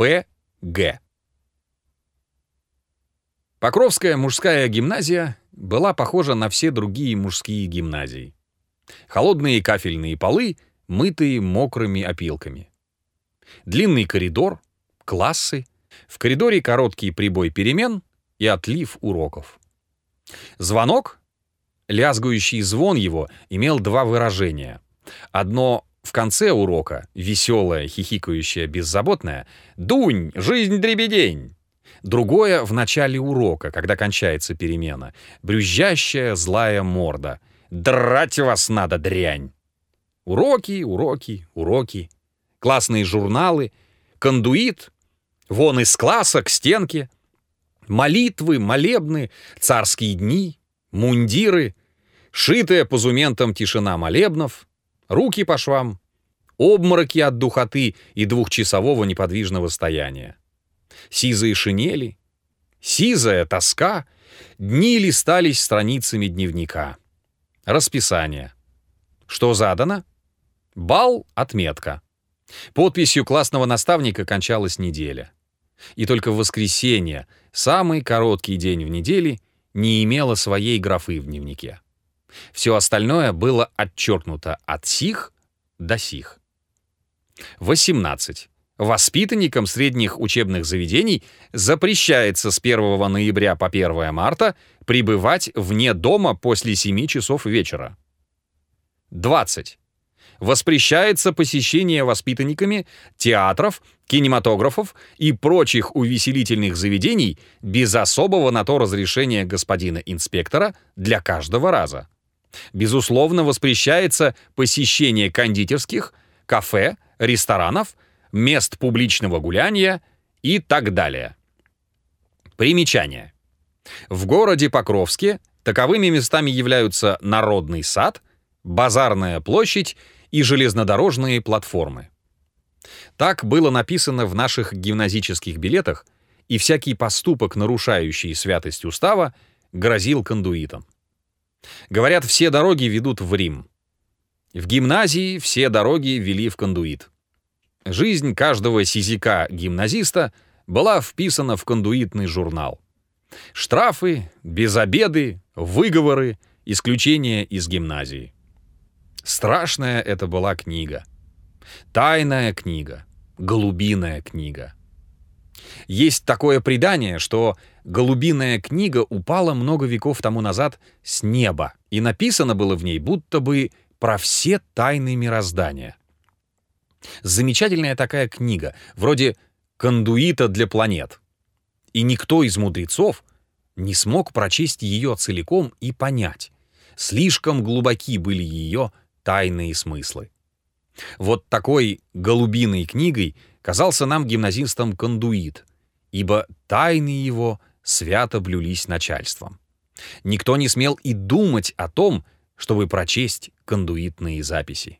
П. Г. Покровская мужская гимназия была похожа на все другие мужские гимназии. Холодные кафельные полы, мытые мокрыми опилками. Длинный коридор, классы, в коридоре короткий прибой перемен и отлив уроков. Звонок, лязгующий звон его, имел два выражения. Одно в конце урока, веселое, хихикающее, беззаботное «Дунь, жизнь дребедень!» Другое в начале урока, когда кончается перемена. Брюзжащая злая морда. «Драть вас надо, дрянь!» Уроки, уроки, уроки. Классные журналы. Кондуит. Вон из класса к стенке. Молитвы, молебны, царские дни, мундиры. Шитая позументом тишина молебнов. Руки по швам. Обмороки от духоты и двухчасового неподвижного стояния сизые шинели, сизая тоска, дни листались страницами дневника. Расписание. Что задано? Бал — отметка. Подписью классного наставника кончалась неделя. И только в воскресенье, самый короткий день в неделе, не имело своей графы в дневнике. Все остальное было отчеркнуто от сих до сих. 18. Воспитанникам средних учебных заведений запрещается с 1 ноября по 1 марта пребывать вне дома после 7 часов вечера. 20. Воспрещается посещение воспитанниками театров, кинематографов и прочих увеселительных заведений без особого на то разрешения господина инспектора для каждого раза. Безусловно, воспрещается посещение кондитерских, кафе, ресторанов, мест публичного гуляния и так далее. Примечание. В городе Покровске таковыми местами являются Народный сад, Базарная площадь и железнодорожные платформы. Так было написано в наших гимназических билетах, и всякий поступок, нарушающий святость устава, грозил кондуитом. Говорят, все дороги ведут в Рим. В гимназии все дороги вели в кондуит. Жизнь каждого сизика-гимназиста была вписана в кондуитный журнал. Штрафы, безобеды, выговоры, исключения из гимназии. Страшная это была книга. Тайная книга, голубиная книга. Есть такое предание, что голубиная книга упала много веков тому назад с неба, и написано было в ней будто бы про все тайны мироздания. Замечательная такая книга, вроде «Кондуита для планет». И никто из мудрецов не смог прочесть ее целиком и понять. Слишком глубоки были ее тайные смыслы. Вот такой голубиной книгой казался нам гимназистам кондуит, ибо тайны его свято блюлись начальством. Никто не смел и думать о том, чтобы прочесть кондуитные записи.